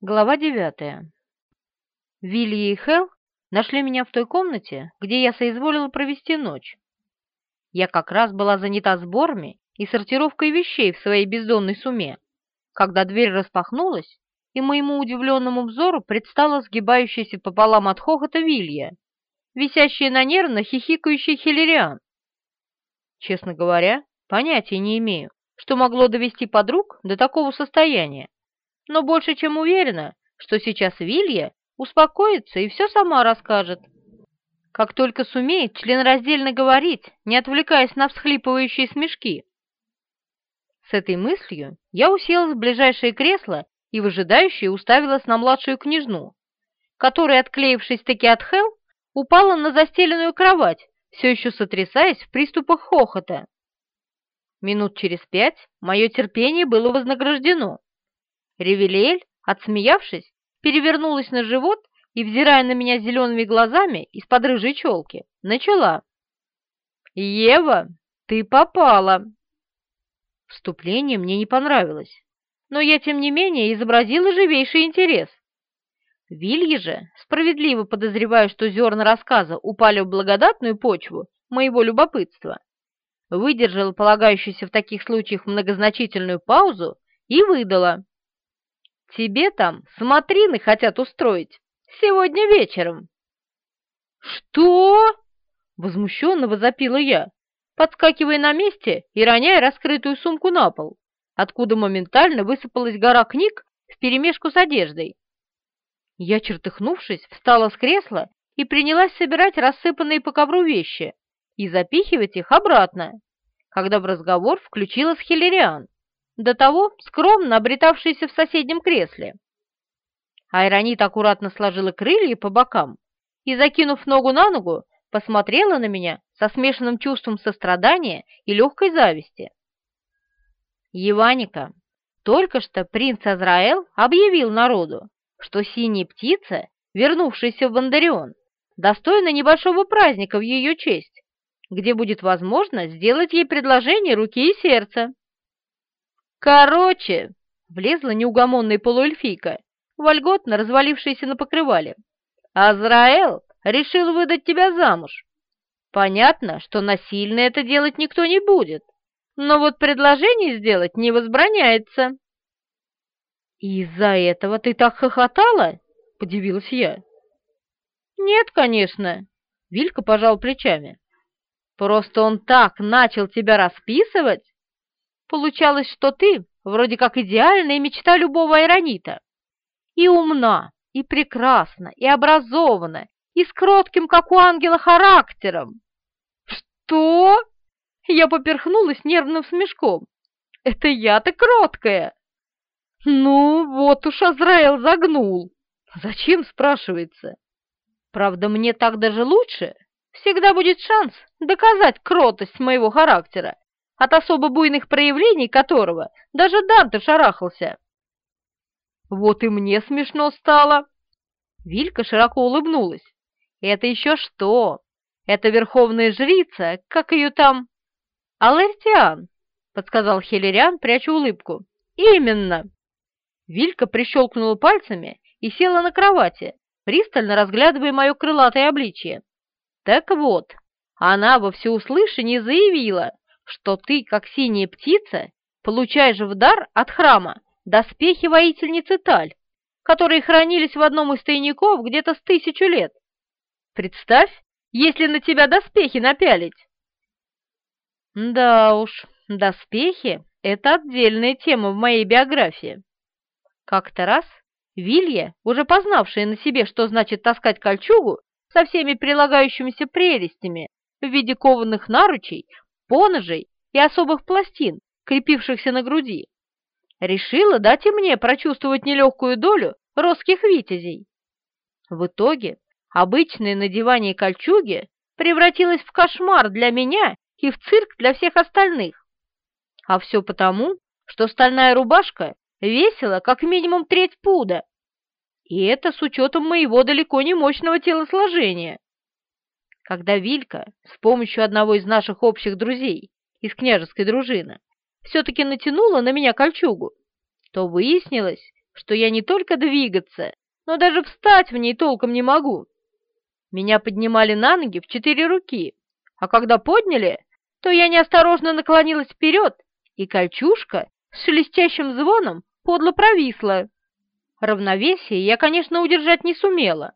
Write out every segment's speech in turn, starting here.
Глава девятая. Вилли и Хелл нашли меня в той комнате, где я соизволила провести ночь. Я как раз была занята сборами и сортировкой вещей в своей бездонной суме, когда дверь распахнулась, и моему удивленному взору предстала сгибающаяся пополам от хохота Вилья, висящая на нервно хихикающий Хиллериан. Честно говоря, понятия не имею, что могло довести подруг до такого состояния но больше чем уверена, что сейчас Вилья успокоится и все сама расскажет. Как только сумеет членраздельно говорить, не отвлекаясь на всхлипывающие смешки. С этой мыслью я уселась в ближайшее кресло и выжидающе уставилась на младшую княжну, которая, отклеившись таки от Хел, упала на застеленную кровать, все еще сотрясаясь в приступах хохота. Минут через пять мое терпение было вознаграждено. Ревелиэль, отсмеявшись, перевернулась на живот и, взирая на меня зелеными глазами из-под рыжей челки, начала. «Ева, ты попала!» Вступление мне не понравилось, но я, тем не менее, изобразила живейший интерес. Вилья же, справедливо подозревая, что зерна рассказа упали в благодатную почву моего любопытства, выдержала полагающуюся в таких случаях многозначительную паузу и выдала. Тебе там смотрины хотят устроить сегодня вечером». «Что?» — возмущенно возопила я, подскакивая на месте и роняя раскрытую сумку на пол, откуда моментально высыпалась гора книг вперемешку с одеждой. Я, чертыхнувшись, встала с кресла и принялась собирать рассыпанные по ковру вещи и запихивать их обратно, когда в разговор включилась Хиллериан до того скромно обретавшаяся в соседнем кресле. Айронит аккуратно сложила крылья по бокам и, закинув ногу на ногу, посмотрела на меня со смешанным чувством сострадания и легкой зависти. «Еваника, только что принц Азраэл объявил народу, что синяя птица, вернувшаяся в Бандарион, достойна небольшого праздника в ее честь, где будет возможно сделать ей предложение руки и сердца. «Короче!» — влезла неугомонная полуэльфийка, вольготно развалившаяся на покрывале. «Азраэл решил выдать тебя замуж. Понятно, что насильно это делать никто не будет, но вот предложение сделать не возбраняется». «Из-за этого ты так хохотала?» — подивилась я. «Нет, конечно», — Вилька пожал плечами. «Просто он так начал тебя расписывать, Получалось, что ты вроде как идеальная мечта любого айронита. И умна, и прекрасна, и образована, и с кротким, как у ангела, характером. Что? Я поперхнулась нервным смешком. Это я-то кроткая. Ну, вот уж Азраэл загнул. Зачем, спрашивается? Правда, мне так даже лучше. Всегда будет шанс доказать кротость моего характера от особо буйных проявлений которого даже Данте шарахался. Вот и мне смешно стало. Вилька широко улыбнулась. Это еще что? Это верховная жрица, как ее там? Алертиан, подсказал Хиллериан, пряча улыбку. Именно. Вилька прищелкнула пальцами и села на кровати, пристально разглядывая мое крылатое обличье. Так вот, она во всеуслышание заявила, что ты, как синяя птица, получаешь в дар от храма доспехи воительницы Таль, которые хранились в одном из тайников где-то с тысячу лет. Представь, если на тебя доспехи напялить. Да уж, доспехи — это отдельная тема в моей биографии. Как-то раз Вилья, уже познавшая на себе, что значит таскать кольчугу со всеми прилагающимися прелестями в виде кованых наручей, поножей и особых пластин, крепившихся на груди, решила дать и мне прочувствовать нелегкую долю русских витязей. В итоге обычное надевание кольчуги превратилось в кошмар для меня и в цирк для всех остальных. А все потому, что стальная рубашка весила как минимум треть пуда, и это с учетом моего далеко не мощного телосложения. Когда Вилька с помощью одного из наших общих друзей из княжеской дружины все-таки натянула на меня кольчугу, то выяснилось, что я не только двигаться, но даже встать в ней толком не могу. Меня поднимали на ноги в четыре руки, а когда подняли, то я неосторожно наклонилась вперед, и кольчушка с шелестящим звоном подло провисла. Равновесие я, конечно, удержать не сумела,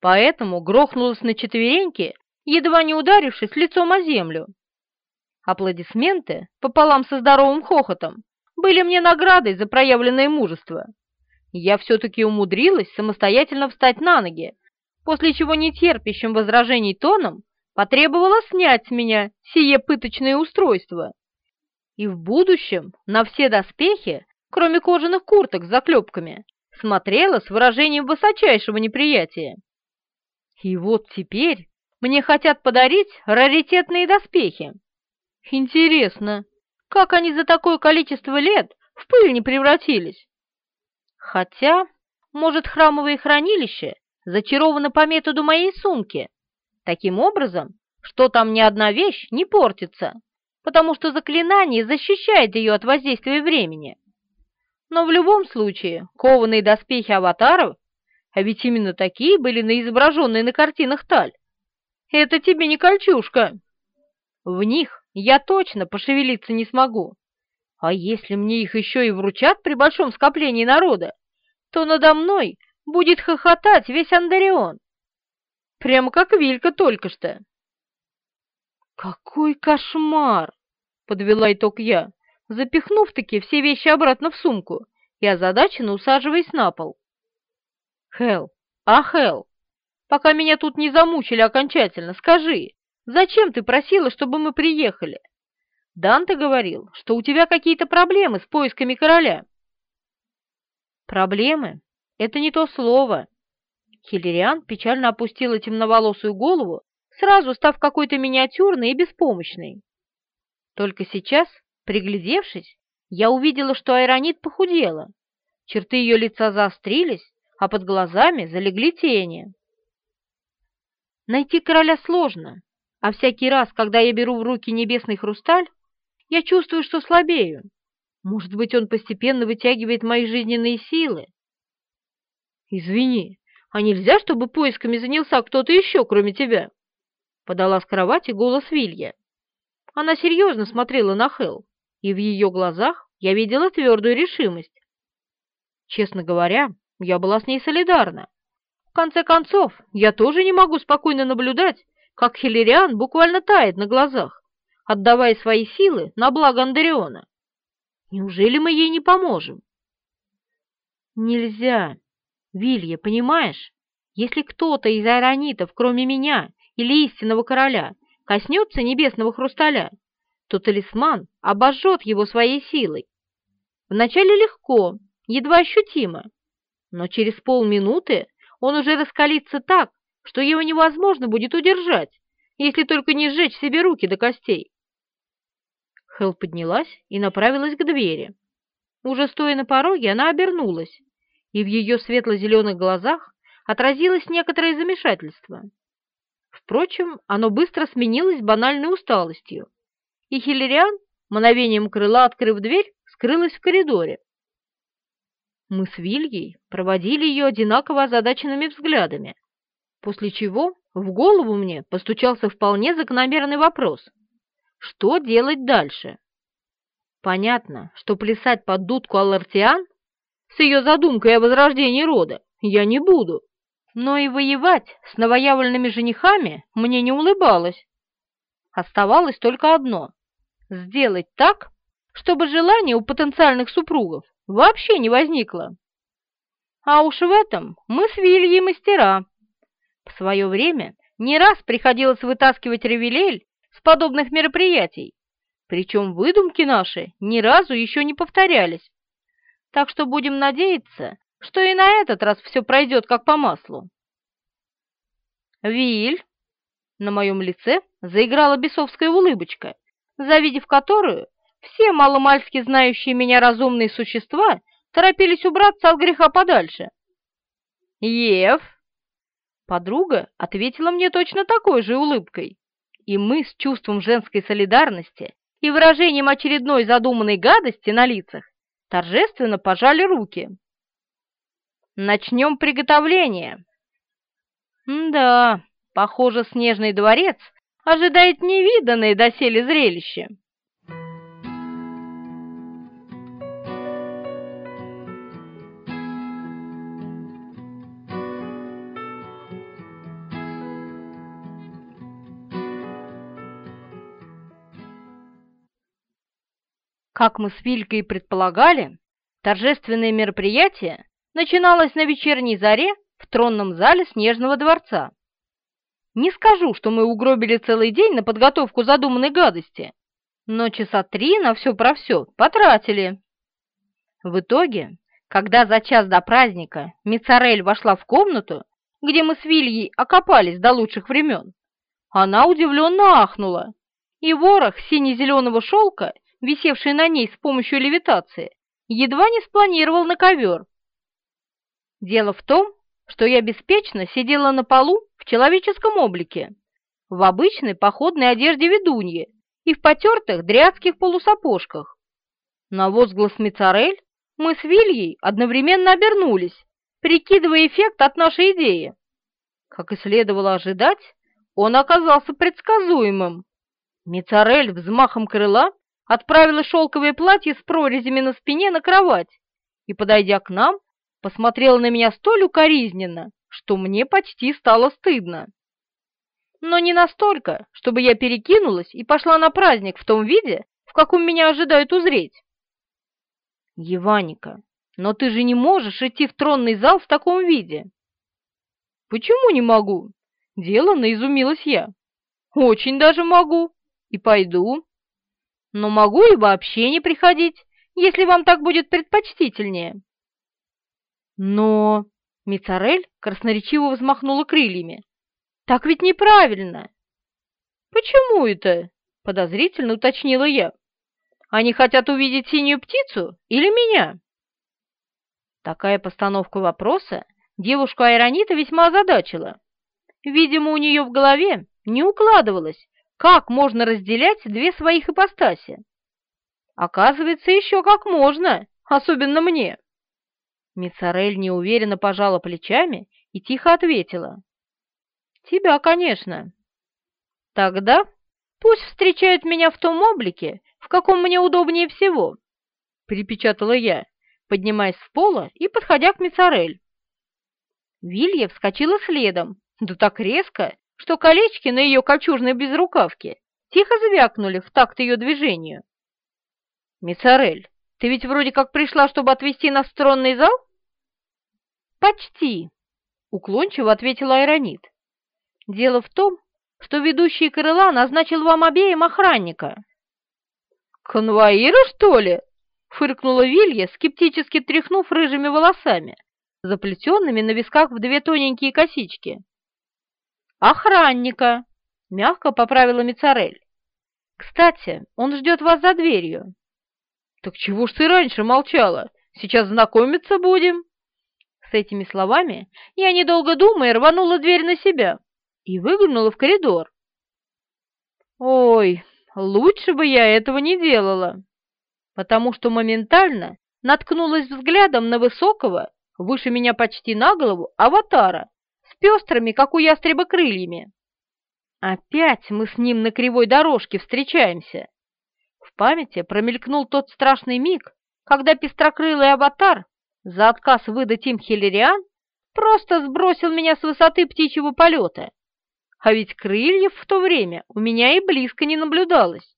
поэтому грохнулась на четвереньки, едва не ударившись лицом о землю. Аплодисменты, пополам со здоровым хохотом, были мне наградой за проявленное мужество. Я все-таки умудрилась самостоятельно встать на ноги, после чего нетерпящим возражений тоном потребовала снять с меня сие пыточное устройство. И в будущем на все доспехи, кроме кожаных курток с заклепками, смотрела с выражением высочайшего неприятия. И вот теперь мне хотят подарить раритетные доспехи. Интересно, как они за такое количество лет в пыль не превратились? Хотя, может, храмовое хранилище зачаровано по методу моей сумки, таким образом, что там ни одна вещь не портится, потому что заклинание защищает ее от воздействия времени. Но в любом случае, кованые доспехи аватаров, а ведь именно такие были на изображенной на картинах Таль, это тебе не кольчушка. В них я точно пошевелиться не смогу. А если мне их еще и вручат при большом скоплении народа, то надо мной будет хохотать весь Андарион. Прямо как Вилька только что. «Какой кошмар!» — подвела итог я, запихнув-таки все вещи обратно в сумку и озадаченно усаживаясь на пол. «Хелл, а Хелл, пока меня тут не замучили окончательно, скажи, зачем ты просила, чтобы мы приехали? Данте говорил, что у тебя какие-то проблемы с поисками короля». «Проблемы? Это не то слово». Хиллериан печально опустила темноволосую голову, сразу став какой-то миниатюрной и беспомощной. Только сейчас, приглядевшись, я увидела, что Айронит похудела. Черты ее лица заострились, а под глазами залегли тени. Найти короля сложно, а всякий раз, когда я беру в руки небесный хрусталь, я чувствую, что слабею. Может быть, он постепенно вытягивает мои жизненные силы. Извини, а нельзя, чтобы поисками занялся кто-то еще, кроме тебя? Подала с кровати голос Вилья. Она серьезно смотрела на Хел, и в ее глазах я видела твердую решимость. Честно говоря, я была с ней солидарна. В конце концов, я тоже не могу спокойно наблюдать, как Хиллериан буквально тает на глазах, отдавая свои силы на благо Андериона. Неужели мы ей не поможем? Нельзя. Вилья, понимаешь, если кто-то из айронитов, кроме меня или истинного короля, коснется небесного хрусталя, то талисман обожжет его своей силой. Вначале легко, едва ощутимо, но через полминуты он уже раскалится так, что его невозможно будет удержать, если только не сжечь себе руки до костей. Хелл поднялась и направилась к двери. Уже стоя на пороге, она обернулась, и в ее светло-зеленых глазах отразилось некоторое замешательство. Впрочем, оно быстро сменилось банальной усталостью, и Хиллериан, мгновением крыла открыв дверь, скрылась в коридоре. Мы с Вильей проводили ее одинаково озадаченными взглядами, после чего в голову мне постучался вполне закономерный вопрос — что делать дальше? Понятно, что плясать под дудку Аллартиан с ее задумкой о возрождении рода я не буду, но и воевать с новоявленными женихами мне не улыбалось. Оставалось только одно — сделать так, чтобы желание у потенциальных супругов вообще не возникло. А уж в этом мы с Вильей мастера. В свое время не раз приходилось вытаскивать ревелель с подобных мероприятий, причем выдумки наши ни разу еще не повторялись. Так что будем надеяться, что и на этот раз все пройдет как по маслу. Виль, на моем лице заиграла бесовская улыбочка, завидев которую все маломальски знающие меня разумные существа торопились убраться от греха подальше. «Ев!» Подруга ответила мне точно такой же улыбкой и мы с чувством женской солидарности и выражением очередной задуманной гадости на лицах торжественно пожали руки. начнем приготовление. да, похоже, снежный дворец ожидает невиданное доселе зрелище. Как мы с Вилькой предполагали, торжественное мероприятие начиналось на вечерней заре в тронном зале Снежного дворца. Не скажу, что мы угробили целый день на подготовку задуманной гадости, но часа три на все про все потратили. В итоге, когда за час до праздника Мицарель вошла в комнату, где мы с Вильей окопались до лучших времен, она удивленно ахнула, и ворох сине-зеленого шелка висевший на ней с помощью левитации, едва не спланировал на ковер. Дело в том, что я беспечно сидела на полу в человеческом облике, в обычной походной одежде ведуньи и в потертых дрядских полусапожках. На возглас Мицарель мы с Вильей одновременно обернулись, прикидывая эффект от нашей идеи. Как и следовало ожидать, он оказался предсказуемым. Мицарель взмахом крыла отправила шелковое платье с прорезями на спине на кровать и, подойдя к нам, посмотрела на меня столь укоризненно, что мне почти стало стыдно. Но не настолько, чтобы я перекинулась и пошла на праздник в том виде, в каком меня ожидают узреть. Еваника, но ты же не можешь идти в тронный зал в таком виде. Почему не могу? Делано изумилась я. Очень даже могу. И пойду но могу и вообще не приходить, если вам так будет предпочтительнее». «Но...» — Мицарель красноречиво взмахнула крыльями. «Так ведь неправильно!» «Почему это?» — подозрительно уточнила я. «Они хотят увидеть синюю птицу или меня?» Такая постановка вопроса девушку Айронита весьма озадачила. Видимо, у нее в голове не укладывалось, как можно разделять две своих ипостаси? Оказывается, еще как можно, особенно мне. Мицарель неуверенно пожала плечами и тихо ответила. Тебя, конечно. Тогда пусть встречают меня в том облике, в каком мне удобнее всего, припечатала я, поднимаясь с пола и подходя к Мицарель. Вилья вскочила следом, да так резко, что колечки на ее кольчужной безрукавке тихо звякнули в такт ее движению. «Мицарель, ты ведь вроде как пришла, чтобы отвезти нас в тронный зал?» «Почти», — уклончиво ответила Айронит. «Дело в том, что ведущий крыла назначил вам обеим охранника». «Конвоира, что ли?» — фыркнула Вилья, скептически тряхнув рыжими волосами, заплетенными на висках в две тоненькие косички. «Охранника!» — мягко поправила Мицарель. «Кстати, он ждет вас за дверью». «Так чего ж ты раньше молчала? Сейчас знакомиться будем!» С этими словами я, недолго думая, рванула дверь на себя и выглянула в коридор. Ой, лучше бы я этого не делала, потому что моментально наткнулась взглядом на высокого, выше меня почти на голову, аватара пестрыми, как у ястреба, крыльями. Опять мы с ним на кривой дорожке встречаемся. В памяти промелькнул тот страшный миг, когда пестрокрылый аватар за отказ выдать им хиллериан просто сбросил меня с высоты птичьего полета. А ведь крыльев в то время у меня и близко не наблюдалось.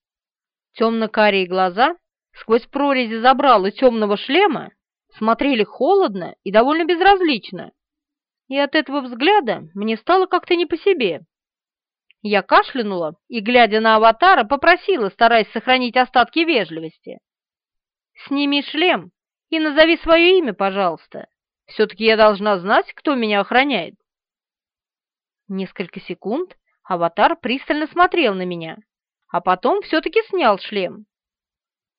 Темно-карие глаза сквозь прорези забрала темного шлема смотрели холодно и довольно безразлично и от этого взгляда мне стало как-то не по себе. Я кашлянула и, глядя на аватара, попросила, стараясь сохранить остатки вежливости. «Сними шлем и назови свое имя, пожалуйста. Все-таки я должна знать, кто меня охраняет». Несколько секунд аватар пристально смотрел на меня, а потом все-таки снял шлем.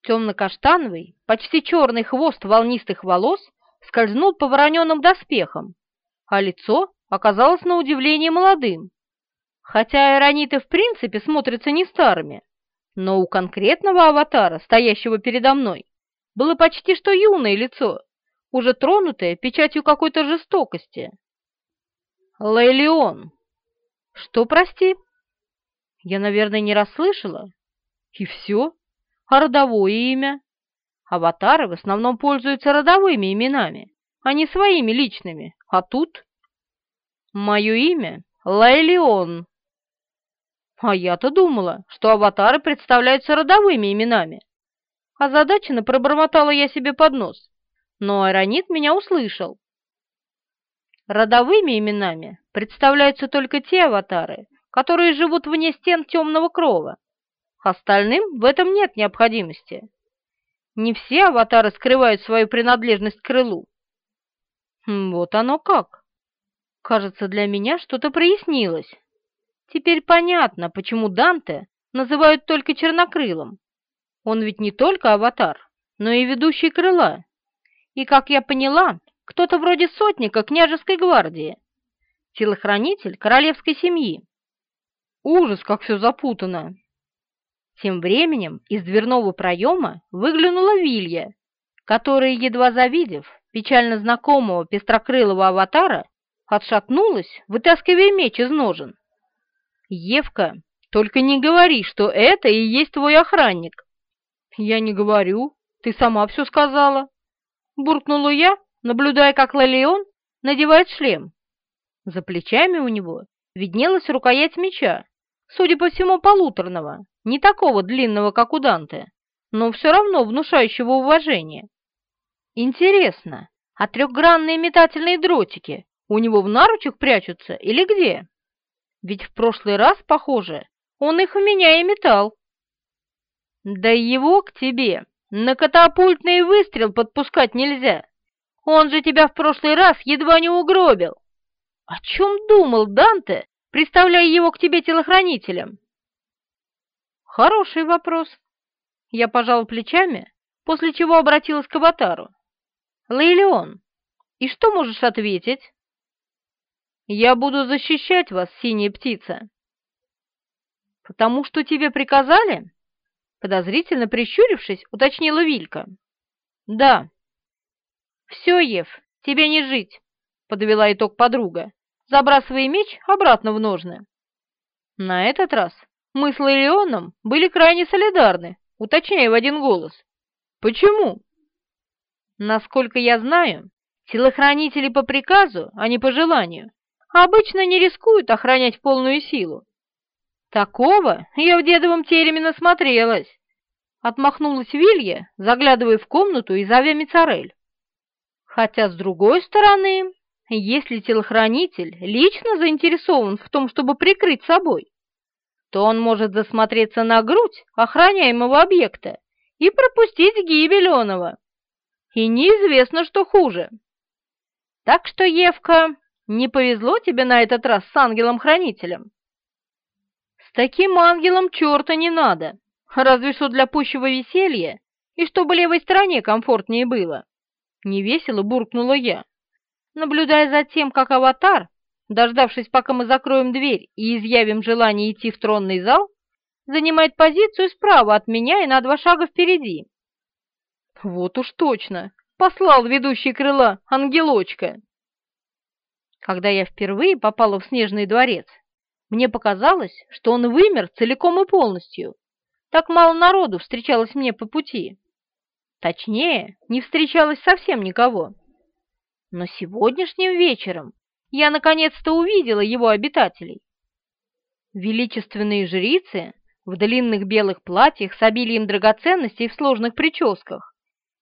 Темно-каштановый, почти черный хвост волнистых волос скользнул по вороненным доспехам, а лицо оказалось на удивление молодым. Хотя аэрониты в принципе смотрятся не старыми, но у конкретного аватара, стоящего передо мной, было почти что юное лицо, уже тронутое печатью какой-то жестокости. Лейлион. Что, прости? Я, наверное, не расслышала. И все? А родовое имя? Аватары в основном пользуются родовыми именами, а не своими личными. А тут... Мое имя Лайлион. А я-то думала, что аватары представляются родовыми именами. Озадаченно пробормотала я себе под нос, но Аэронит меня услышал. Родовыми именами представляются только те аватары, которые живут вне стен темного крова. Остальным в этом нет необходимости. Не все аватары скрывают свою принадлежность к крылу. Вот оно как. Кажется, для меня что-то прояснилось. Теперь понятно, почему Данте называют только чернокрылым. Он ведь не только аватар, но и ведущий крыла. И, как я поняла, кто-то вроде сотника княжеской гвардии. Телохранитель королевской семьи. Ужас, как все запутано. Тем временем из дверного проема выглянула Вилья, которая, едва завидев печально знакомого пестрокрылого аватара, отшатнулась, вытаскивая меч из ножен. «Евка, только не говори, что это и есть твой охранник!» «Я не говорю, ты сама все сказала!» Буркнула я, наблюдая, как Лалион надевает шлем. За плечами у него виднелась рукоять меча, судя по всему, полуторного, не такого длинного, как у Данте, но все равно внушающего уважение. Интересно, а трехгранные метательные дротики у него в наручах прячутся или где? Ведь в прошлый раз, похоже, он их в меня и метал. Да его к тебе на катапультный выстрел подпускать нельзя. Он же тебя в прошлый раз едва не угробил. О чем думал Данте, представляя его к тебе телохранителем? Хороший вопрос. Я пожал плечами, после чего обратилась к аватару. Лейлеон, и что можешь ответить? Я буду защищать вас, синяя птица. Потому что тебе приказали? Подозрительно прищурившись, уточнила Вилька. Да. Все, Ев, тебе не жить, подвела итог подруга, забрасывая меч обратно в ножны. На этот раз мы с Леоном были крайне солидарны, уточняя в один голос. Почему? Насколько я знаю, телохранители по приказу, а не по желанию, обычно не рискуют охранять в полную силу. Такого я в дедовом тереме насмотрелась. Отмахнулась Вилья, заглядывая в комнату и зовя Мицарель. Хотя, с другой стороны, если телохранитель лично заинтересован в том, чтобы прикрыть собой, то он может засмотреться на грудь охраняемого объекта и пропустить гибель оного. И неизвестно, что хуже. Так что, Евка, не повезло тебе на этот раз с ангелом-хранителем. С таким ангелом черта не надо, разве что для пущего веселья и чтобы левой стороне комфортнее было. Невесело буркнула я, наблюдая за тем, как аватар, дождавшись, пока мы закроем дверь и изъявим желание идти в тронный зал, занимает позицию справа от меня и на два шага впереди. Вот уж точно, послал ведущий крыла ангелочка. Когда я впервые попала в Снежный дворец, мне показалось, что он вымер целиком и полностью. Так мало народу встречалось мне по пути. Точнее, не встречалось совсем никого. Но сегодняшним вечером я наконец-то увидела его обитателей. Величественные жрицы в длинных белых платьях с обилием драгоценностей в сложных прическах,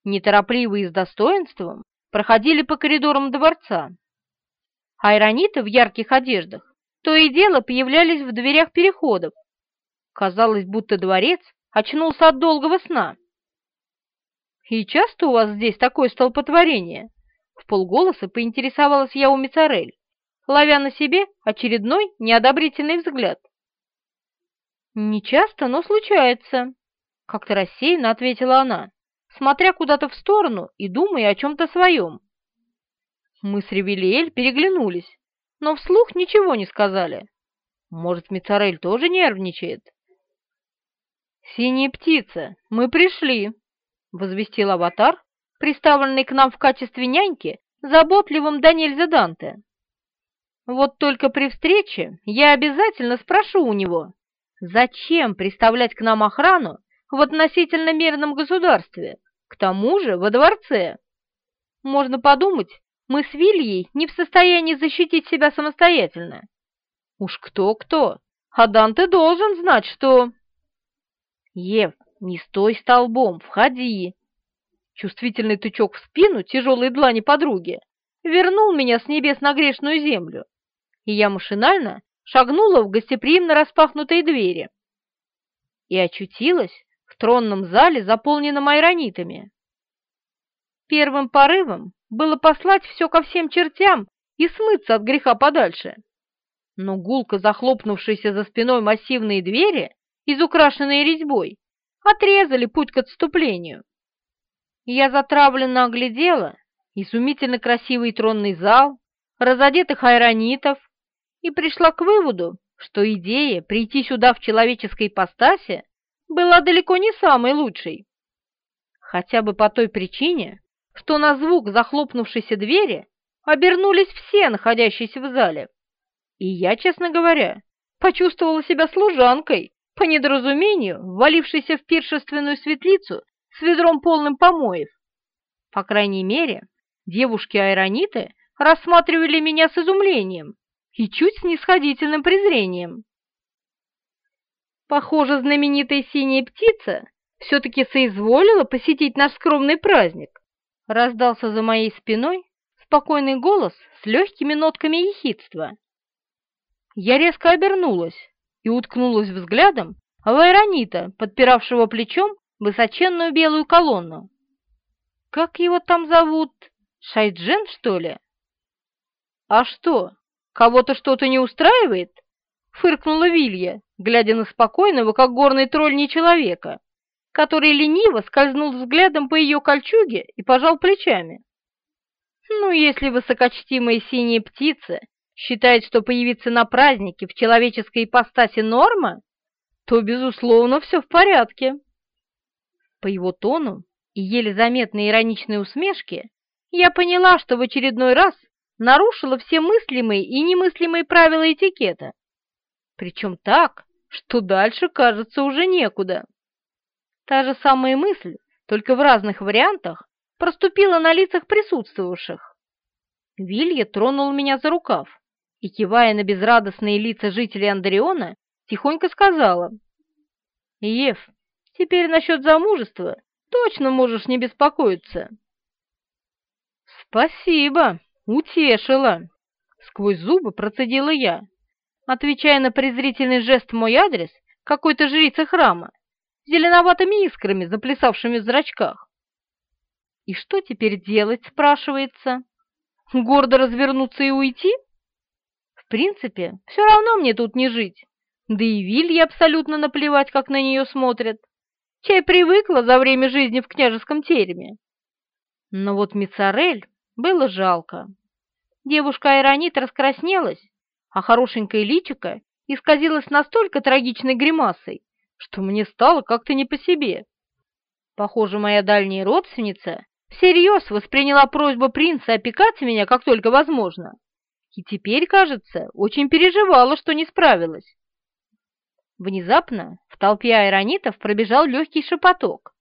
неторопливо и с достоинством, проходили по коридорам дворца айрониты в ярких одеждах то и дело появлялись в дверях переходов. Казалось, будто дворец очнулся от долгого сна. «И часто у вас здесь такое столпотворение?» В полголоса поинтересовалась я у Мицарель, ловя на себе очередной неодобрительный взгляд. «Не часто, но случается», — как-то рассеянно ответила она, смотря куда-то в сторону и думая о чем-то своем. Мы с Ревелиэль переглянулись, но вслух ничего не сказали. Может, Мицарель тоже нервничает? «Синяя птица, мы пришли!» — возвестил аватар, приставленный к нам в качестве няньки заботливым до нельзя Данте. Вот только при встрече я обязательно спрошу у него, зачем приставлять к нам охрану в относительно мирном государстве, к тому же во дворце. Можно подумать, мы с Вильей не в состоянии защитить себя самостоятельно. Уж кто-кто, а Данте должен знать, что... Ев, не стой столбом, входи. Чувствительный тычок в спину тяжелой длани подруги вернул меня с небес на грешную землю, и я машинально шагнула в гостеприимно распахнутые двери и очутилась тронном зале, заполненном айронитами. Первым порывом было послать все ко всем чертям и смыться от греха подальше. Но гулко захлопнувшиеся за спиной массивные двери, изукрашенные резьбой, отрезали путь к отступлению. Я затравленно оглядела изумительно красивый тронный зал, разодетых айронитов, и пришла к выводу, что идея прийти сюда в человеческой ипостаси была далеко не самой лучшей. Хотя бы по той причине, что на звук захлопнувшейся двери обернулись все находящиеся в зале. И я, честно говоря, почувствовала себя служанкой, по недоразумению, ввалившейся в пиршественную светлицу с ведром полным помоев. По крайней мере, девушки-айрониты рассматривали меня с изумлением и чуть снисходительным презрением. Похоже, знаменитая синяя птица все-таки соизволила посетить наш скромный праздник. Раздался за моей спиной спокойный голос с легкими нотками ехидства. Я резко обернулась и уткнулась взглядом в Айронита, подпиравшего плечом высоченную белую колонну. Как его там зовут? Шайджен, что ли? А что, кого-то что-то не устраивает? Фыркнула Вилья, глядя на спокойного, как горный тролль, не человека который лениво скользнул взглядом по ее кольчуге и пожал плечами. Ну, если высокочтимая синяя птица считает, что появиться на празднике в человеческой ипостаси норма, то, безусловно, все в порядке. По его тону и еле заметной ироничной усмешке я поняла, что в очередной раз нарушила все мыслимые и немыслимые правила этикета. Причем так, что дальше, кажется, уже некуда. Та же самая мысль, только в разных вариантах, проступила на лицах присутствовавших. Вилья тронул меня за рукав и, кивая на безрадостные лица жителей Андреона, тихонько сказала. «Ев, теперь насчет замужества точно можешь не беспокоиться». «Спасибо, утешила!» — сквозь зубы процедила я, отвечая на презрительный жест в мой адрес какой-то жрицы храма зеленоватыми искрами, заплясавшими в зрачках. И что теперь делать, спрашивается? Гордо развернуться и уйти? В принципе, все равно мне тут не жить. Да и Вилье абсолютно наплевать, как на нее смотрят. Чай привыкла за время жизни в княжеском тереме. Но вот Мицарель было жалко. Девушка Айронит раскраснелась, а хорошенькая личико исказилась настолько трагичной гримасой, что мне стало как-то не по себе. Похоже, моя дальняя родственница всерьез восприняла просьбу принца опекать меня как только возможно, и теперь, кажется, очень переживала, что не справилась. Внезапно в толпе айронитов пробежал легкий шепоток,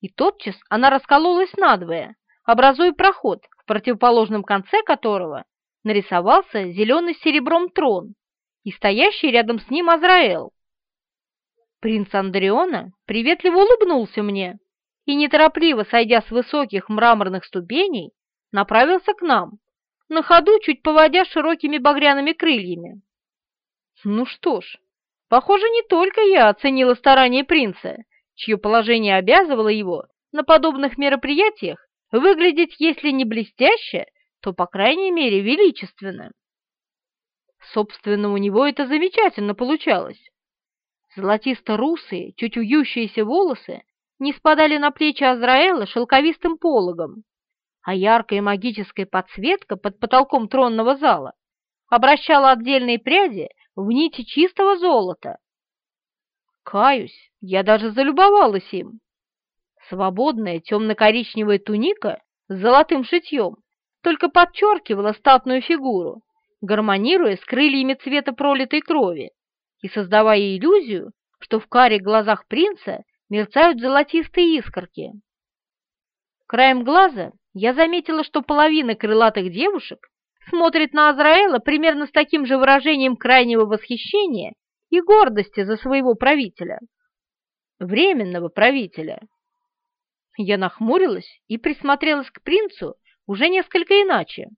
и тотчас она раскололась надвое, образуя проход, в противоположном конце которого нарисовался зеленый с серебром трон и стоящий рядом с ним Азраэл. Принц Андреона приветливо улыбнулся мне и, неторопливо сойдя с высоких мраморных ступеней, направился к нам, на ходу чуть поводя широкими багряными крыльями. Ну что ж, похоже, не только я оценила старания принца, чье положение обязывало его на подобных мероприятиях выглядеть, если не блестяще, то, по крайней мере, величественно. Собственно, у него это замечательно получалось. Золотисто-русые, чуть ующиеся волосы не спадали на плечи Азраэла шелковистым пологом, а яркая магическая подсветка под потолком тронного зала обращала отдельные пряди в нити чистого золота. Каюсь, я даже залюбовалась им. Свободная темно-коричневая туника с золотым шитьем только подчеркивала статную фигуру, гармонируя с крыльями цвета пролитой крови и создавая иллюзию, что в каре глазах принца мерцают золотистые искорки. Краем глаза я заметила, что половина крылатых девушек смотрит на Азраэла примерно с таким же выражением крайнего восхищения и гордости за своего правителя. Временного правителя. Я нахмурилась и присмотрелась к принцу уже несколько иначе.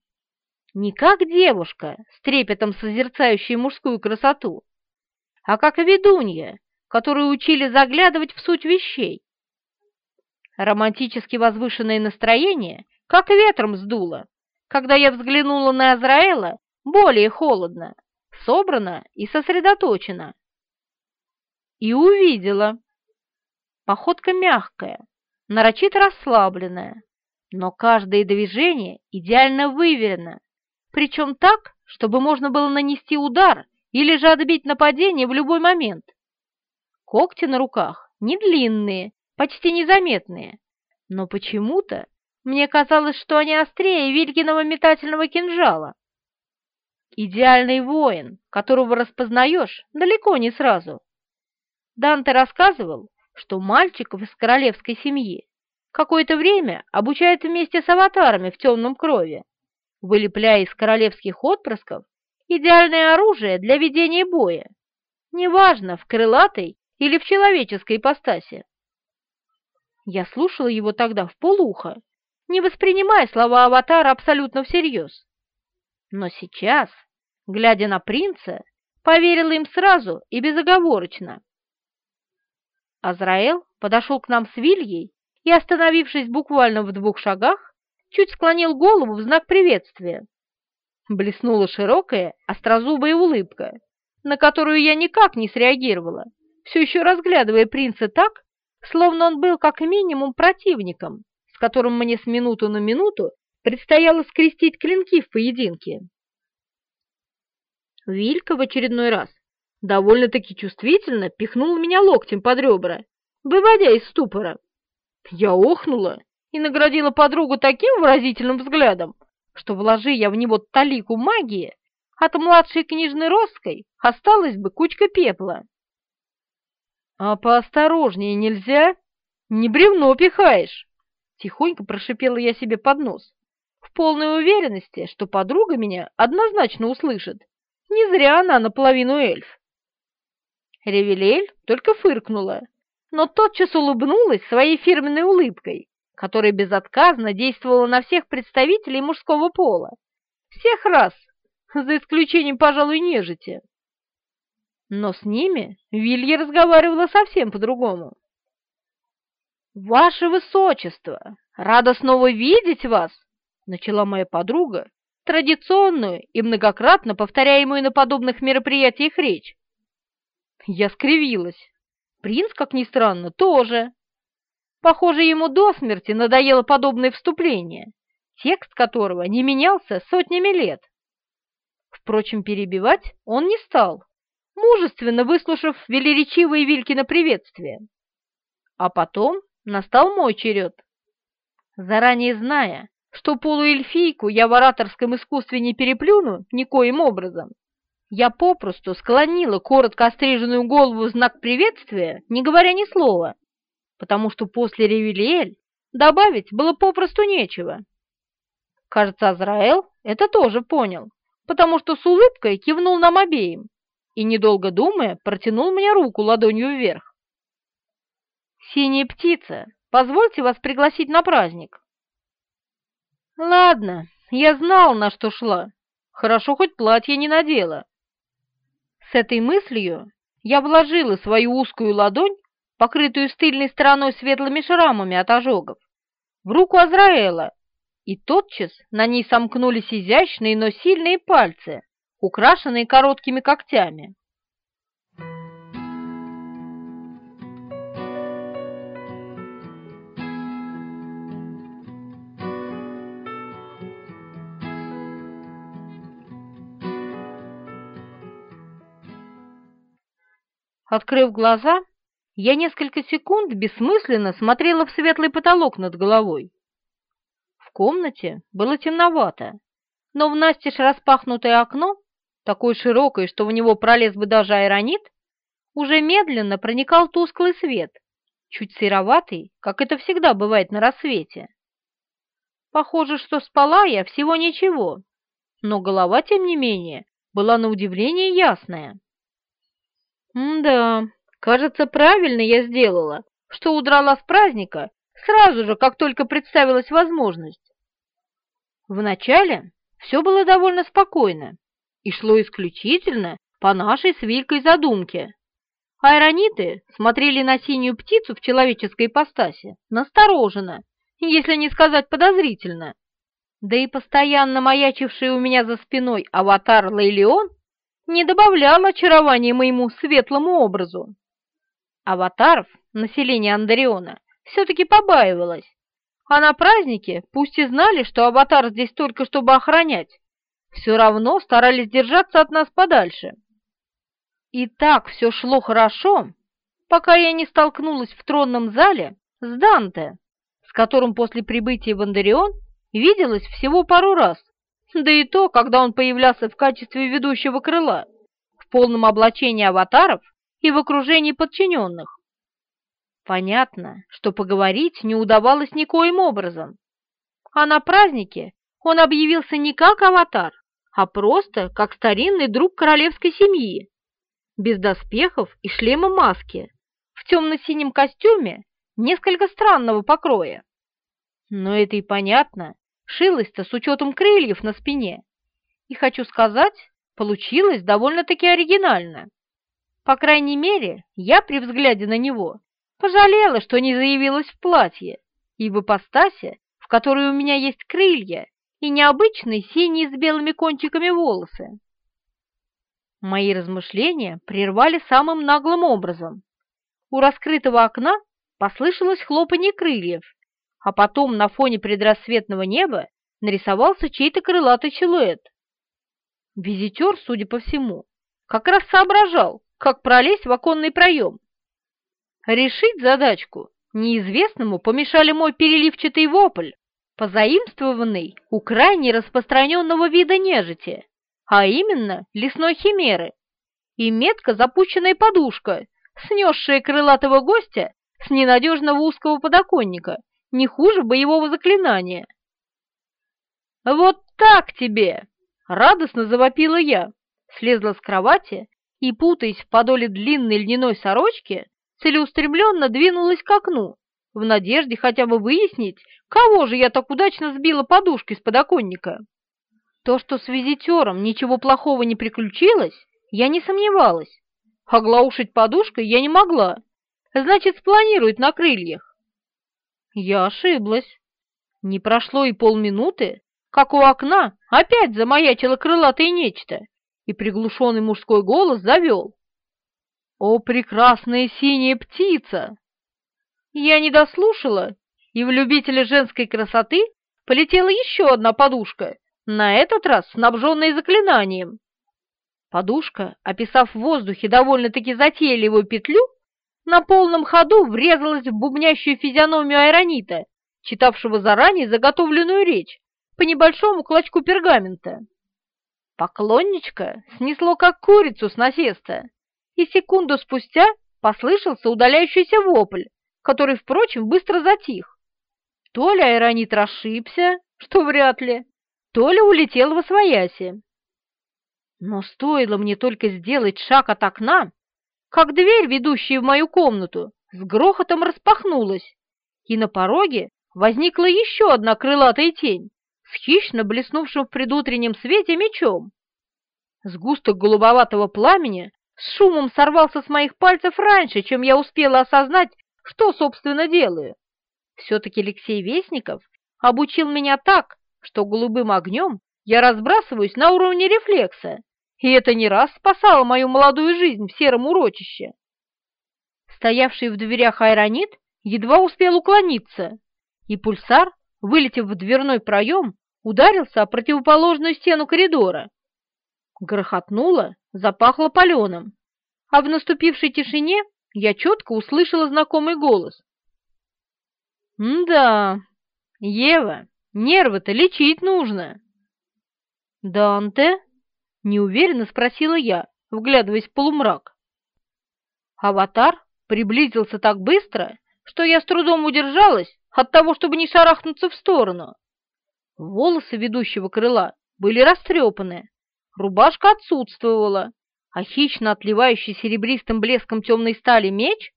Не как девушка, с трепетом созерцающая мужскую красоту, а как ведунья, которую учили заглядывать в суть вещей. Романтически возвышенное настроение как ветром сдуло, когда я взглянула на Азраэла более холодно, собрано и сосредоточено. И увидела. Походка мягкая, нарочито расслабленная, но каждое движение идеально выверено, причем так, чтобы можно было нанести удар или же отбить нападение в любой момент. Когти на руках не длинные, почти незаметные, но почему-то мне казалось, что они острее Вилькиного метательного кинжала. Идеальный воин, которого распознаешь далеко не сразу. Данте рассказывал, что мальчиков из королевской семьи какое-то время обучают вместе с аватарами в темном крови, вылепляя из королевских отпрысков идеальное оружие для ведения боя, неважно, в крылатой или в человеческой ипостаси. Я слушала его тогда в полухо, не воспринимая слова аватара абсолютно всерьез. Но сейчас, глядя на принца, поверила им сразу и безоговорочно. Азраэл подошел к нам с Вильей и, остановившись буквально в двух шагах, чуть склонил голову в знак приветствия. Блеснула широкая, острозубая улыбка, на которую я никак не среагировала, все еще разглядывая принца так, словно он был как минимум противником, с которым мне с минуту на минуту предстояло скрестить клинки в поединке. Вилька в очередной раз довольно-таки чувствительно пихнул меня локтем под ребра, выводя из ступора. Я охнула и наградила подругу таким выразительным взглядом, что, вложи я в него талику магии, от младшей книжной Роской осталась бы кучка пепла. «А поосторожнее нельзя? Не бревно пихаешь!» Тихонько прошипела я себе под нос, в полной уверенности, что подруга меня однозначно услышит. Не зря она наполовину эльф. Ревелель только фыркнула, но тотчас улыбнулась своей фирменной улыбкой, которая безотказно действовала на всех представителей мужского пола, всех рас, за исключением, пожалуй, нежити. Но с ними Вилья разговаривала совсем по-другому. «Ваше Высочество, рада снова видеть вас!» — начала моя подруга, традиционную и многократно повторяемую на подобных мероприятиях речь. Я скривилась. Принц, как ни странно, тоже. Похоже, ему до смерти надоело подобное вступление, текст которого не менялся сотнями лет. Впрочем, перебивать он не стал, мужественно выслушав велеречивые Вилькино приветствие. А потом настал мой черед. Заранее зная, что полуэльфийку я в ораторском искусстве не переплюну никоим образом, я попросту склонила коротко остриженную голову в знак приветствия, не говоря ни слова, потому что после Ревелиэль добавить было попросту нечего. Кажется, Азраэл это тоже понял, потому что с улыбкой кивнул нам обеим и, недолго думая, протянул мне руку ладонью вверх. «Синяя птица, позвольте вас пригласить на праздник». «Ладно, я знал, на что шла. Хорошо, хоть платье не надела». С этой мыслью я вложила свою узкую ладонь покрытую с стороной светлыми шрамами от ожогов, в руку Азраэла, и тотчас на ней сомкнулись изящные, но сильные пальцы, украшенные короткими когтями. Открыв глаза, я несколько секунд бессмысленно смотрела в светлый потолок над головой. В комнате было темновато, но в настежь распахнутое окно, такое широкое, что в него пролез бы даже аэронит, уже медленно проникал тусклый свет, чуть сероватый, как это всегда бывает на рассвете. Похоже, что спала я всего ничего, но голова, тем не менее, была на удивление ясная. «Да, кажется, правильно я сделала, что удрала с праздника сразу же, как только представилась возможность. Вначале все было довольно спокойно и шло исключительно по нашей с Вилькой задумке. Айрониты смотрели на синюю птицу в человеческой ипостаси настороженно, если не сказать подозрительно. Да и постоянно маячивший у меня за спиной аватар Лейлион не добавлял очарования моему светлому образу. Аватаров население Андариона все-таки побаивалось, а на празднике, пусть и знали, что аватар здесь только чтобы охранять, все равно старались держаться от нас подальше. И так все шло хорошо, пока я не столкнулась в тронном зале с Данте, с которым после прибытия в Андарион виделась всего пару раз, да и то, когда он появлялся в качестве ведущего крыла, в полном облачении аватаров и в окружении подчиненных. Понятно, что поговорить не удавалось никоим образом. А на празднике он объявился не как аватар, а просто как старинный друг королевской семьи, без доспехов и шлема маски, в темно-синем костюме несколько странного покроя. Но это и понятно, шилась-то с учетом крыльев на спине. И хочу сказать, получилось довольно-таки оригинально. По крайней мере, я при взгляде на него пожалела, что не заявилась в платье и в ипостасе, в которой у меня есть крылья и необычные синие с белыми кончиками волосы. Мои размышления прервали самым наглым образом. У раскрытого окна послышалось хлопанье крыльев, а потом на фоне предрассветного неба нарисовался чей-то крылатый силуэт. Визитер, судя по всему, как раз соображал, как пролезть в оконный проем. Решить задачку неизвестному помешали мой переливчатый вопль, позаимствованный у крайне распространенного вида нежити, а именно лесной химеры, и метко запущенная подушка, снесшая крылатого гостя с ненадежного узкого подоконника, не хуже боевого заклинания. «Вот так тебе!» — радостно завопила я, слезла с кровати и, путаясь в подоле длинной льняной сорочки, целеустремленно двинулась к окну, в надежде хотя бы выяснить, кого же я так удачно сбила подушкой с подоконника. То, что с визитером ничего плохого не приключилось, я не сомневалась. Оглаушить подушкой я не могла. Значит, спланирует на крыльях. Я ошиблась. Не прошло и полминуты, как у окна опять замаячило крылатое нечто, и приглушенный мужской голос завел. «О, прекрасная синяя птица!» Я не дослушала, и в любителя женской красоты полетела еще одна подушка, на этот раз снабженная заклинанием. Подушка, описав в воздухе довольно-таки затейливую петлю, на полном ходу врезалась в бубнящую физиономию Айронита, читавшего заранее заготовленную речь по небольшому клочку пергамента. Поклонничка снесло как курицу с насеста, и секунду спустя послышался удаляющийся вопль, который, впрочем, быстро затих. То ли Айронит расшибся, что вряд ли, то ли улетел во свояси. Но стоило мне только сделать шаг от окна, как дверь, ведущая в мою комнату, с грохотом распахнулась, и на пороге возникла еще одна крылатая тень с хищно блеснувшим в предутреннем свете мечом. Сгусток голубоватого пламени с шумом сорвался с моих пальцев раньше, чем я успела осознать, что, собственно, делаю. Все-таки Алексей Вестников обучил меня так, что голубым огнем я разбрасываюсь на уровне рефлекса, и это не раз спасало мою молодую жизнь в сером урочище. Стоявший в дверях айронит едва успел уклониться, и пульсар, вылетев в дверной проем, ударился о противоположную стену коридора. Грохотнуло, запахло паленым, а в наступившей тишине я четко услышала знакомый голос. «Да, Ева, нервы-то лечить нужно». «Данте?» — неуверенно спросила я, вглядываясь в полумрак. Аватар приблизился так быстро, что я с трудом удержалась от того, чтобы не шарахнуться в сторону. Волосы ведущего крыла были растрепаны, рубашка отсутствовала, а хищно отливающий серебристым блеском темной стали меч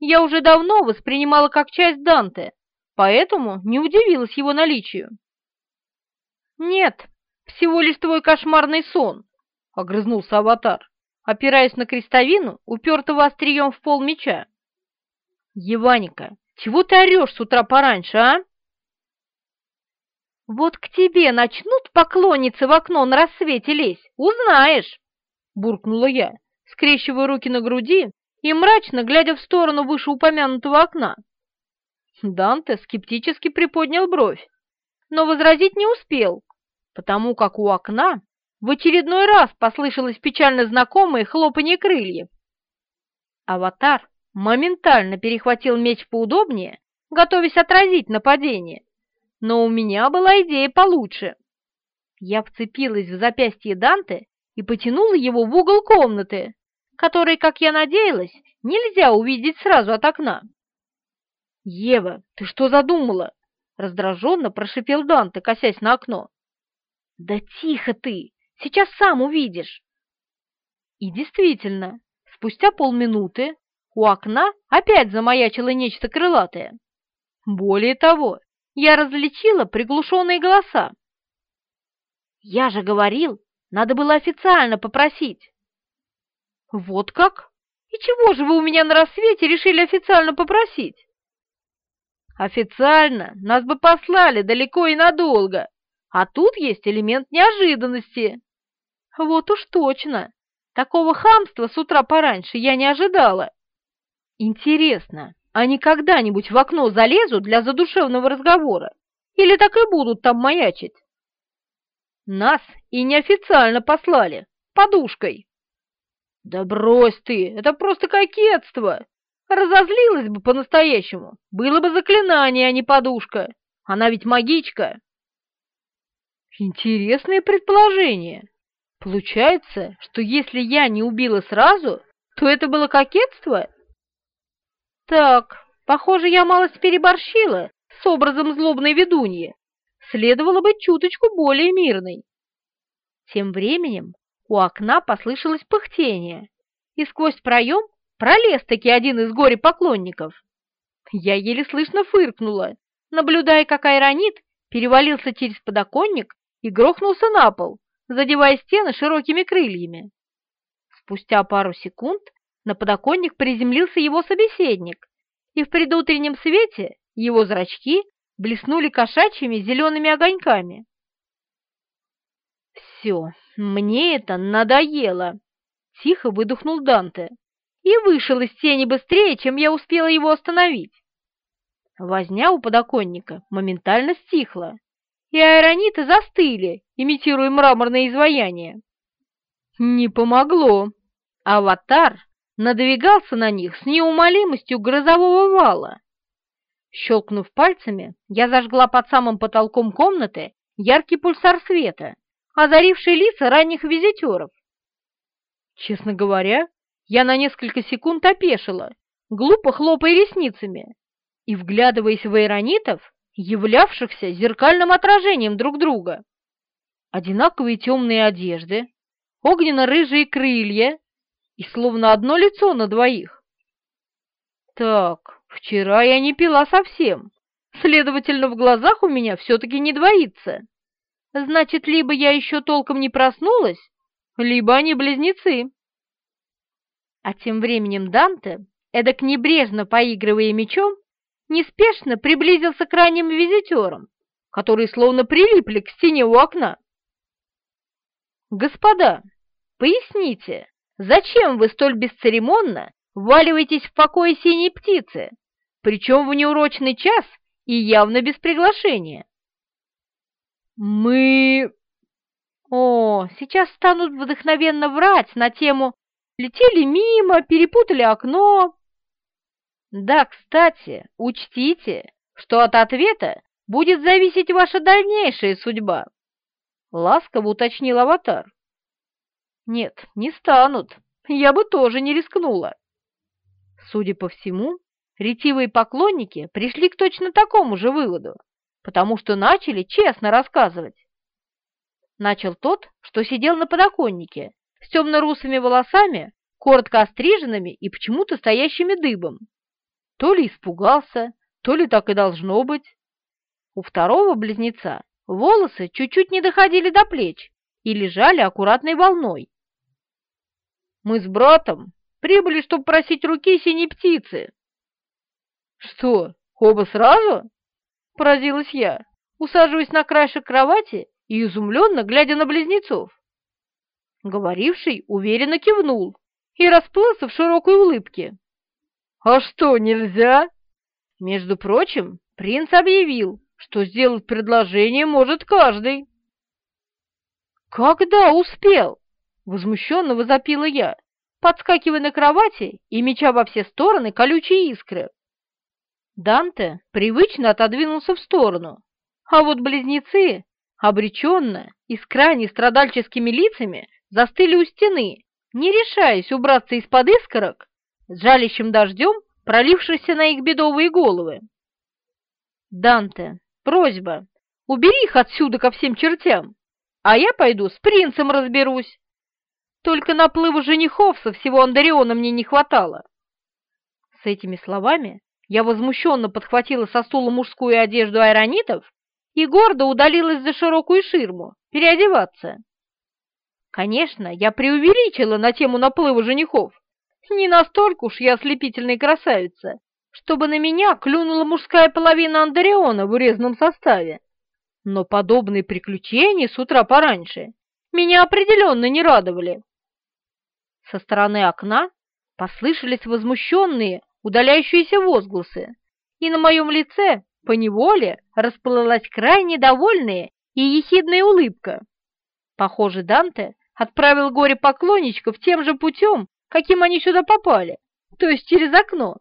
я уже давно воспринимала как часть Данте, поэтому не удивилась его наличию. «Нет, всего лишь твой кошмарный сон», — огрызнулся аватар, опираясь на крестовину, упертого острием в пол меча. «Еваника, чего ты орешь с утра пораньше, а?» «Вот к тебе начнут поклонницы в окно на рассвете лезть, узнаешь!» — буркнула я, скрещивая руки на груди и мрачно глядя в сторону вышеупомянутого окна. Данте скептически приподнял бровь, но возразить не успел, потому как у окна в очередной раз послышалось печально знакомое хлопанье крыльев. Аватар моментально перехватил меч поудобнее, готовясь отразить нападение, но у меня была идея получше. Я вцепилась в запястье Данте и потянула его в угол комнаты, который, как я надеялась, нельзя увидеть сразу от окна. «Ева, ты что задумала?» — раздраженно прошипел Данте, косясь на окно. «Да тихо ты! Сейчас сам увидишь!» И действительно, спустя полминуты у окна опять замаячило нечто крылатое. Более того, я различила приглушенные голоса. «Я же говорил, надо было официально попросить». «Вот как? И чего же вы у меня на рассвете решили официально попросить?» «Официально нас бы послали далеко и надолго, а тут есть элемент неожиданности». «Вот уж точно! Такого хамства с утра пораньше я не ожидала». «Интересно, они когда-нибудь в окно залезут для задушевного разговора или так и будут там маячить?» Нас и неофициально послали, подушкой. Да брось ты, это просто кокетство. Разозлилась бы по-настоящему, было бы заклинание, а не подушка. Она ведь магичка. Интересное предположение. Получается, что если я не убила сразу, то это было кокетство? Так, похоже, я малость переборщила с образом злобной ведуньи следовало быть чуточку более мирной. Тем временем у окна послышалось пыхтение, и сквозь проем пролез-таки один из горе-поклонников. Я еле слышно фыркнула, наблюдая, как Айронит перевалился через подоконник и грохнулся на пол, задевая стены широкими крыльями. Спустя пару секунд на подоконник приземлился его собеседник, и в предутреннем свете его зрачки блеснули кошачьими зелеными огоньками. «Все, мне это надоело!» — тихо выдохнул Данте и вышел из тени быстрее, чем я успела его остановить. Возня у подоконника моментально стихла, и аэрониты застыли, имитируя мраморное изваяние. Не помогло. Аватар надвигался на них с неумолимостью грозового вала. Щелкнув пальцами, я зажгла под самым потолком комнаты яркий пульсар света, озаривший лица ранних визитеров. Честно говоря, я на несколько секунд опешила, глупо хлопая ресницами и вглядываясь в аэронитов, являвшихся зеркальным отражением друг друга. Одинаковые темные одежды, огненно-рыжие крылья и словно одно лицо на двоих. Так, Вчера я не пила совсем, следовательно, в глазах у меня все-таки не двоится. Значит, либо я еще толком не проснулась, либо они близнецы. А тем временем Данте, эдак небрежно поигрывая мечом, неспешно приблизился к ранним визитерам, которые словно прилипли к стене у окна. «Господа, поясните, зачем вы столь бесцеремонно вваливаетесь в покое синей птицы?» причем в неурочный час и явно без приглашения. Мы... О, сейчас станут вдохновенно врать на тему «летели мимо, перепутали окно», Да, кстати, учтите, что от ответа будет зависеть ваша дальнейшая судьба, ласково уточнил аватар. Нет, не станут, я бы тоже не рискнула. Судя по всему, ретивые поклонники пришли к точно такому же выводу, потому что начали честно рассказывать. Начал тот, что сидел на подоконнике, с темно-русыми волосами, коротко остриженными и почему-то стоящими дыбом. То ли испугался, то ли так и должно быть. У второго близнеца волосы чуть-чуть не доходили до плеч и лежали аккуратной волной. Мы с братом прибыли, чтобы просить руки синей птицы. Что, оба сразу? Поразилась я, усаживаясь на краешек кровати и изумленно глядя на близнецов. Говоривший уверенно кивнул и расплылся в широкой улыбке. «А что, нельзя?» Между прочим, принц объявил, что сделать предложение может каждый. «Когда успел?» — возмущенно возопила я, подскакивая на кровати и меча во все стороны колючие искры. Данте привычно отодвинулся в сторону, а вот близнецы, обреченно и с крайне страдальческими лицами, застыли у стены, не решаясь убраться из-под искорок, жалящим дождем, пролившийся на их бедовые головы. «Данте, просьба, убери их отсюда ко всем чертям, а я пойду с принцем разберусь. Только наплыва женихов со всего Андариона мне не хватало». С этими словами я возмущенно подхватила со стула мужскую одежду айронитов и гордо удалилась за широкую ширму переодеваться. Конечно, я преувеличила на тему наплыва женихов. Не настолько уж я ослепительная красавица, чтобы на меня клюнула мужская половина Андариона в урезанном составе. Но подобные приключения с утра пораньше меня определенно не радовали. Со стороны окна послышались возмущенные, удаляющиеся возгласы, и на моем лице поневоле расплылась крайне довольная и ехидная улыбка. Похоже, Данте отправил горе-поклонничков тем же путем, каким они сюда попали, то есть через окно.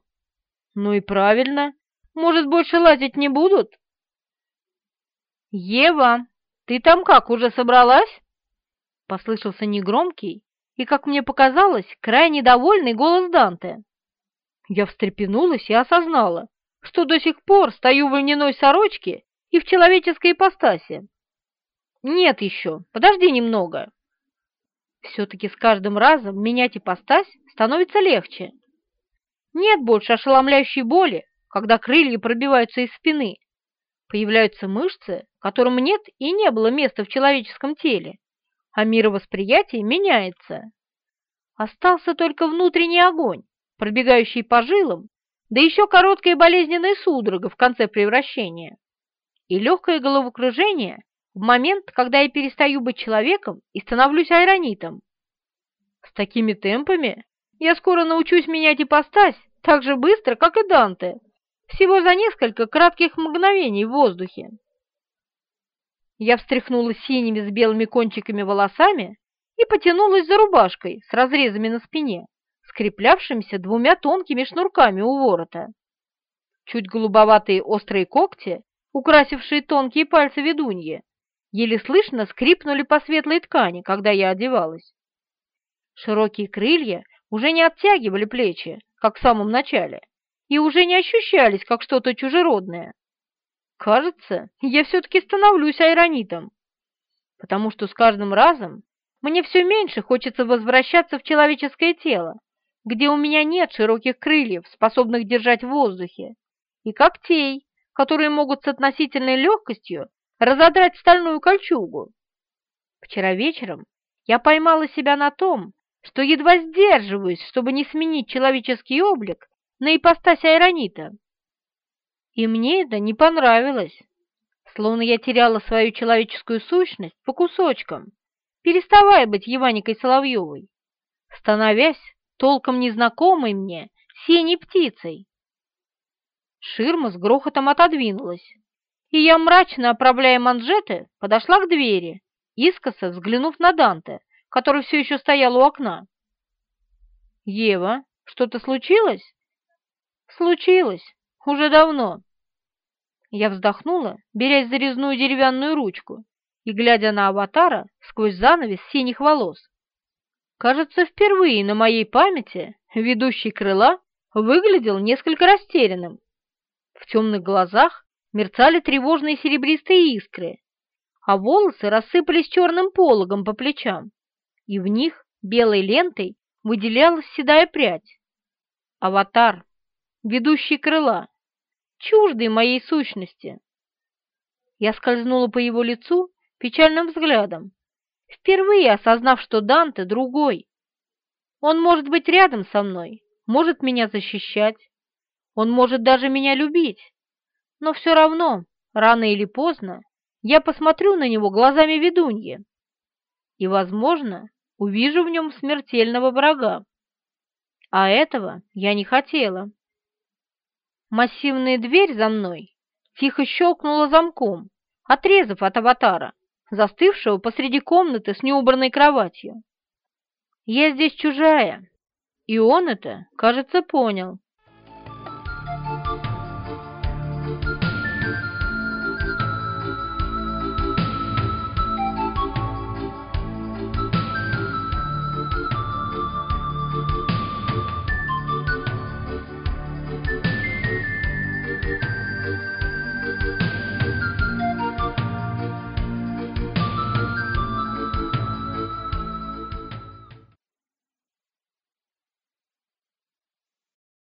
Ну и правильно, может, больше лазить не будут? «Ева, ты там как, уже собралась?» Послышался негромкий и, как мне показалось, крайне довольный голос Данте. Я встрепенулась и осознала, что до сих пор стою в льняной сорочке и в человеческой ипостаси. Нет еще, подожди немного. Все-таки с каждым разом менять ипостась становится легче. Нет больше ошеломляющей боли, когда крылья пробиваются из спины. Появляются мышцы, которым нет и не было места в человеческом теле, а мировосприятие меняется. Остался только внутренний огонь, пробегающий по жилам, да еще короткая болезненная судорога в конце превращения и легкое головокружение в момент, когда я перестаю быть человеком и становлюсь айронитом. С такими темпами я скоро научусь менять ипостась так же быстро, как и Данте, всего за несколько кратких мгновений в воздухе. Я встряхнула синими с белыми кончиками волосами и потянулась за рубашкой с разрезами на спине скреплявшимся двумя тонкими шнурками у ворота. Чуть голубоватые острые когти, украсившие тонкие пальцы ведуньи, еле слышно скрипнули по светлой ткани, когда я одевалась. Широкие крылья уже не оттягивали плечи, как в самом начале, и уже не ощущались, как что-то чужеродное. Кажется, я все-таки становлюсь айронитом, потому что с каждым разом мне все меньше хочется возвращаться в человеческое тело, где у меня нет широких крыльев, способных держать в воздухе, и когтей, которые могут с относительной легкостью разодрать стальную кольчугу. Вчера вечером я поймала себя на том, что едва сдерживаюсь, чтобы не сменить человеческий облик на ипостась айронита. И мне это не понравилось, словно я теряла свою человеческую сущность по кусочкам, переставая быть Еваникой Соловьевой, становясь толком незнакомой мне, синей птицей. Ширма с грохотом отодвинулась, и я, мрачно оправляя манжеты, подошла к двери, искоса взглянув на Данте, который все еще стоял у окна. «Ева, что-то случилось?» Случилось. Уже давно. Я вздохнула, берясь за резную деревянную ручку и глядя на аватара сквозь занавес синих волос. Кажется, впервые на моей памяти ведущий крыла выглядел несколько растерянным. В темных глазах мерцали тревожные серебристые искры, а волосы рассыпались черным пологом по плечам, и в них белой лентой выделялась седая прядь. Аватар, ведущий крыла, чуждый моей сущности. Я скользнула по его лицу печальным взглядом, впервые осознав, что Данте другой. Он может быть рядом со мной, может меня защищать, он может даже меня любить, но все равно, рано или поздно, я посмотрю на него глазами ведуньи и, возможно, увижу в нем смертельного врага. А этого я не хотела. Массивная дверь за мной тихо щелкнула замком, отрезав от аватара, застывшего посреди комнаты с неубранной кроватью. Я здесь чужая, и он это, кажется, понял.